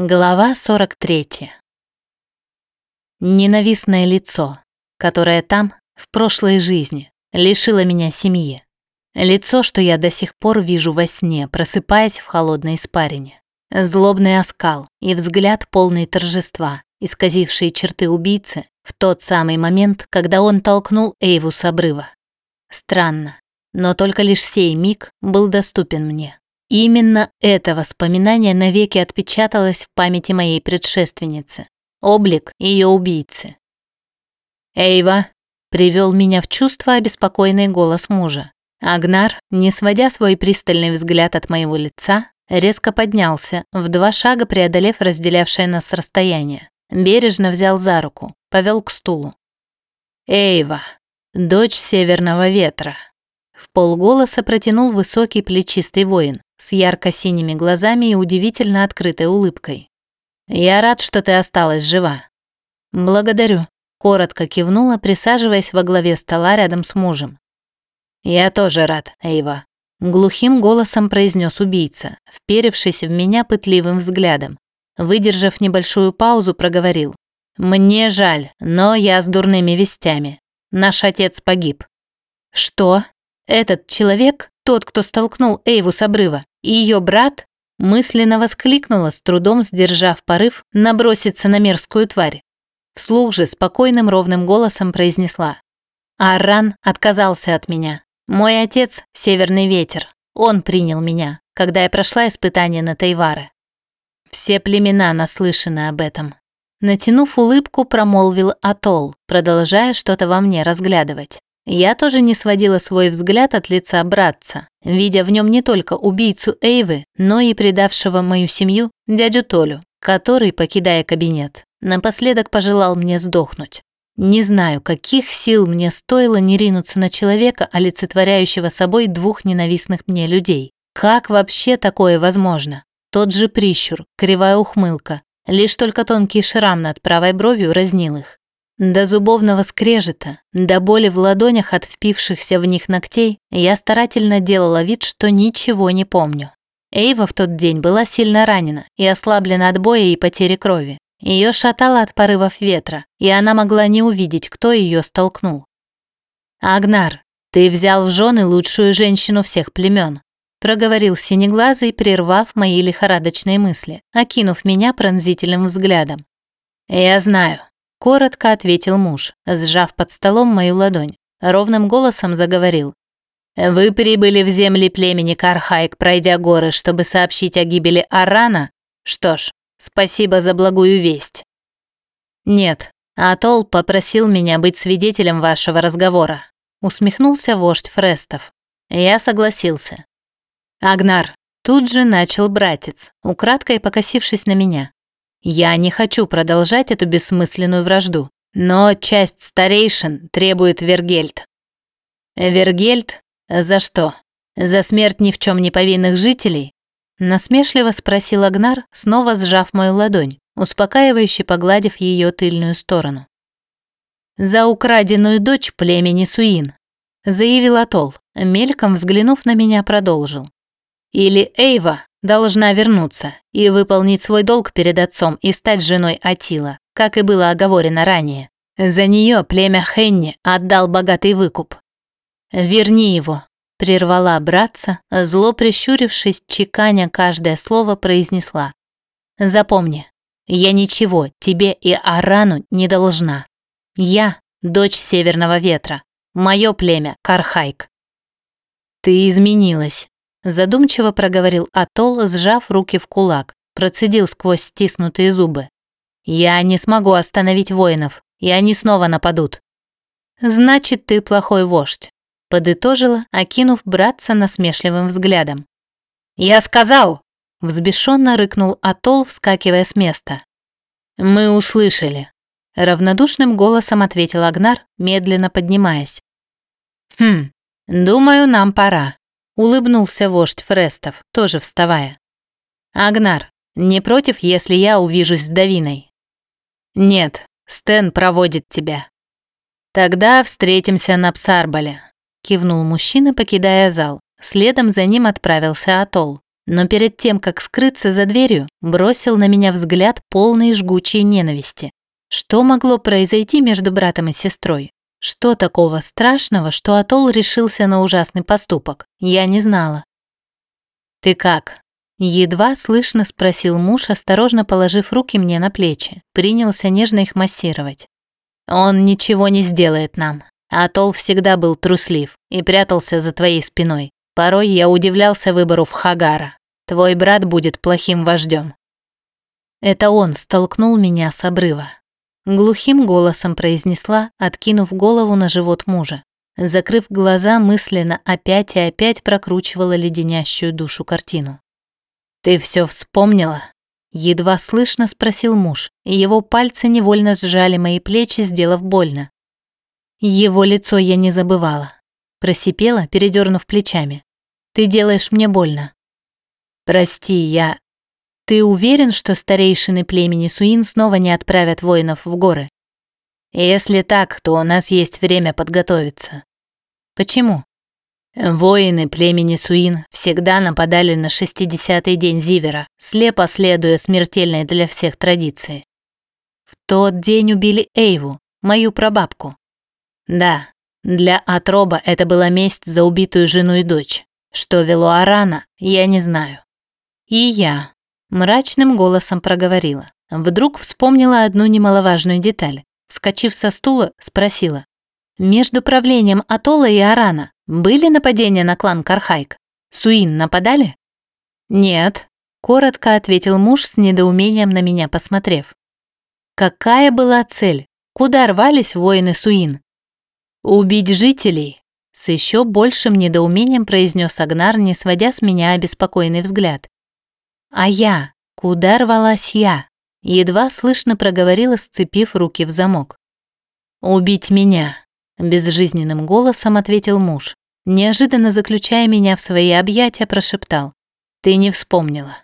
Глава 43. Ненавистное лицо, которое там, в прошлой жизни, лишило меня семьи. Лицо, что я до сих пор вижу во сне, просыпаясь в холодной испарине. Злобный оскал и взгляд полный торжества, исказившие черты убийцы в тот самый момент, когда он толкнул Эйву с обрыва. Странно, но только лишь сей миг был доступен мне. Именно это воспоминание навеки отпечаталось в памяти моей предшественницы. Облик ее убийцы. «Эйва!» – привел меня в чувство обеспокоенный голос мужа. Агнар, не сводя свой пристальный взгляд от моего лица, резко поднялся, в два шага преодолев разделявшее нас расстояние. Бережно взял за руку, повел к стулу. «Эйва, дочь северного ветра», в полголоса протянул высокий плечистый воин с ярко-синими глазами и удивительно открытой улыбкой. «Я рад, что ты осталась жива». «Благодарю», — коротко кивнула, присаживаясь во главе стола рядом с мужем. «Я тоже рад, Эйва», — глухим голосом произнес убийца, вперевшись в меня пытливым взглядом. Выдержав небольшую паузу, проговорил. «Мне жаль, но я с дурными вестями. Наш отец погиб». «Что?» Этот человек, тот, кто столкнул Эйву с обрыва, и ее брат, мысленно воскликнула, с трудом сдержав порыв наброситься на мерзкую тварь. Вслух же спокойным ровным голосом произнесла. Аран отказался от меня. Мой отец – северный ветер. Он принял меня, когда я прошла испытание на Тайваре. Все племена наслышаны об этом. Натянув улыбку, промолвил Атол, продолжая что-то во мне разглядывать. Я тоже не сводила свой взгляд от лица братца, видя в нем не только убийцу Эйвы, но и предавшего мою семью дядю Толю, который, покидая кабинет, напоследок пожелал мне сдохнуть. Не знаю, каких сил мне стоило не ринуться на человека, олицетворяющего собой двух ненавистных мне людей. Как вообще такое возможно? Тот же прищур, кривая ухмылка, лишь только тонкий шрам над правой бровью разнил их. До зубовного скрежета, до боли в ладонях от впившихся в них ногтей, я старательно делала вид, что ничего не помню. Эйва в тот день была сильно ранена и ослаблена от боя и потери крови. Ее шатало от порывов ветра, и она могла не увидеть, кто ее столкнул. «Агнар, ты взял в жены лучшую женщину всех племен», проговорил синеглазый, прервав мои лихорадочные мысли, окинув меня пронзительным взглядом. «Я знаю, Коротко ответил муж, сжав под столом мою ладонь. Ровным голосом заговорил. «Вы прибыли в земли племени Кархайк, пройдя горы, чтобы сообщить о гибели Арана? Что ж, спасибо за благую весть». «Нет, Атол попросил меня быть свидетелем вашего разговора», усмехнулся вождь Фрестов. Я согласился. «Агнар», тут же начал братец, украдкой покосившись на меня. Я не хочу продолжать эту бессмысленную вражду, но часть старейшин требует Вергельд. Вергельд? За что? За смерть ни в чем не повинных жителей? Насмешливо спросил Агнар, снова сжав мою ладонь, успокаивающе погладив ее тыльную сторону. «За украденную дочь племени Суин», — заявил Атол, мельком взглянув на меня, продолжил. «Или Эйва, должна вернуться и выполнить свой долг перед отцом и стать женой Атила, как и было оговорено ранее. За нее племя Хенни отдал богатый выкуп. «Верни его», — прервала братца, зло прищурившись, чеканя каждое слово, произнесла. «Запомни, я ничего тебе и Арану не должна. Я — дочь Северного Ветра, мое племя — Кархайк». «Ты изменилась», Задумчиво проговорил Атол, сжав руки в кулак, процедил сквозь стиснутые зубы. «Я не смогу остановить воинов, и они снова нападут». «Значит, ты плохой вождь», — подытожила, окинув братца насмешливым взглядом. «Я сказал!» — взбешенно рыкнул Атол, вскакивая с места. «Мы услышали», — равнодушным голосом ответил Агнар, медленно поднимаясь. «Хм, думаю, нам пора». Улыбнулся вождь Фрестов, тоже вставая. «Агнар, не против, если я увижусь с Давиной?» «Нет, Стэн проводит тебя». «Тогда встретимся на Псарбале», — кивнул мужчина, покидая зал. Следом за ним отправился Атол. но перед тем, как скрыться за дверью, бросил на меня взгляд полный жгучей ненависти. Что могло произойти между братом и сестрой? Что такого страшного, что Атол решился на ужасный поступок? Я не знала. «Ты как?» Едва слышно спросил муж, осторожно положив руки мне на плечи. Принялся нежно их массировать. «Он ничего не сделает нам. Атол всегда был труслив и прятался за твоей спиной. Порой я удивлялся выбору в Хагара. Твой брат будет плохим вождем. Это он столкнул меня с обрыва. Глухим голосом произнесла, откинув голову на живот мужа. Закрыв глаза, мысленно опять и опять прокручивала леденящую душу картину. «Ты все вспомнила?» Едва слышно спросил муж, и его пальцы невольно сжали мои плечи, сделав больно. Его лицо я не забывала. Просипела, передернув плечами. «Ты делаешь мне больно». «Прости, я...» «Ты уверен, что старейшины племени Суин снова не отправят воинов в горы?» «Если так, то у нас есть время подготовиться». «Почему?» Воины племени Суин всегда нападали на 60-й день Зивера, слепо следуя смертельной для всех традиции. В тот день убили Эйву, мою прабабку. Да, для Атроба это была месть за убитую жену и дочь. Что вело Арана, я не знаю. И я мрачным голосом проговорила. Вдруг вспомнила одну немаловажную деталь. Вскочив со стула, спросила. «Между правлением Атола и Арана были нападения на клан Кархайк? Суин нападали?» «Нет», – коротко ответил муж с недоумением на меня посмотрев. «Какая была цель? Куда рвались воины Суин?» «Убить жителей», с еще большим недоумением произнес Агнар, не сводя с меня обеспокоенный взгляд. «А я? Куда рвалась я?» Едва слышно проговорила, сцепив руки в замок. «Убить меня», – безжизненным голосом ответил муж. Неожиданно заключая меня в свои объятия, прошептал. «Ты не вспомнила».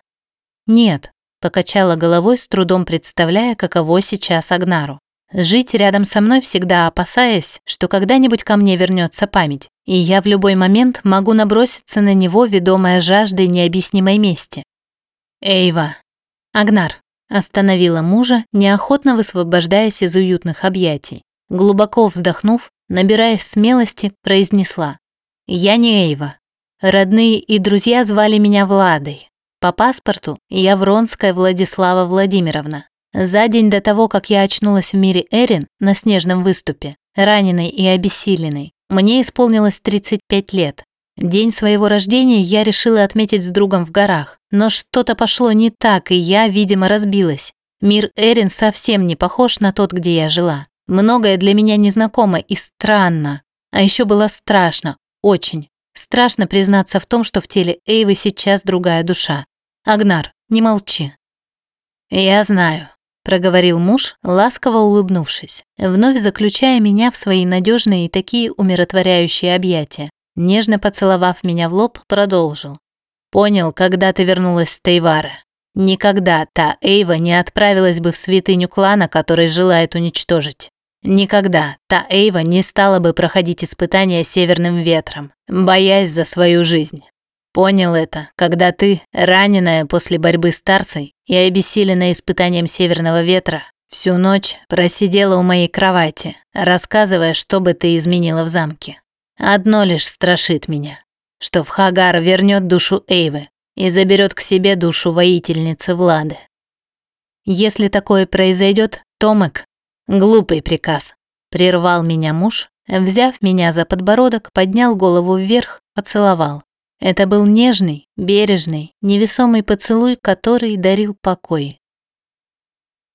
«Нет», – покачала головой, с трудом представляя, каково сейчас Агнару. Жить рядом со мной, всегда опасаясь, что когда-нибудь ко мне вернется память, и я в любой момент могу наброситься на него, ведомая жаждой необъяснимой мести. «Эйва!» «Агнар!» Остановила мужа, неохотно высвобождаясь из уютных объятий. Глубоко вздохнув, набираясь смелости, произнесла. «Я не Эйва. Родные и друзья звали меня Владой. По паспорту я Вронская Владислава Владимировна. За день до того, как я очнулась в мире Эрин на снежном выступе, раненой и обессиленной, мне исполнилось 35 лет. День своего рождения я решила отметить с другом в горах, но что-то пошло не так, и я, видимо, разбилась. Мир Эрин совсем не похож на тот, где я жила. Многое для меня незнакомо и странно. А еще было страшно, очень. Страшно признаться в том, что в теле Эйвы сейчас другая душа. Агнар, не молчи. Я знаю проговорил муж, ласково улыбнувшись, вновь заключая меня в свои надежные и такие умиротворяющие объятия. Нежно поцеловав меня в лоб, продолжил. «Понял, когда ты вернулась с Тейвара. Никогда та Эйва не отправилась бы в святыню клана, который желает уничтожить. Никогда та Эйва не стала бы проходить испытания северным ветром, боясь за свою жизнь. Понял это, когда ты, раненая после борьбы с Тарсой и обессиленная испытанием северного ветра, всю ночь просидела у моей кровати, рассказывая, что бы ты изменила в замке. Одно лишь страшит меня, что в Хагар вернет душу Эйвы и заберет к себе душу воительницы Влады. Если такое произойдет, Томек, глупый приказ, прервал меня муж, взяв меня за подбородок, поднял голову вверх, поцеловал. Это был нежный, бережный, невесомый поцелуй, который дарил покой.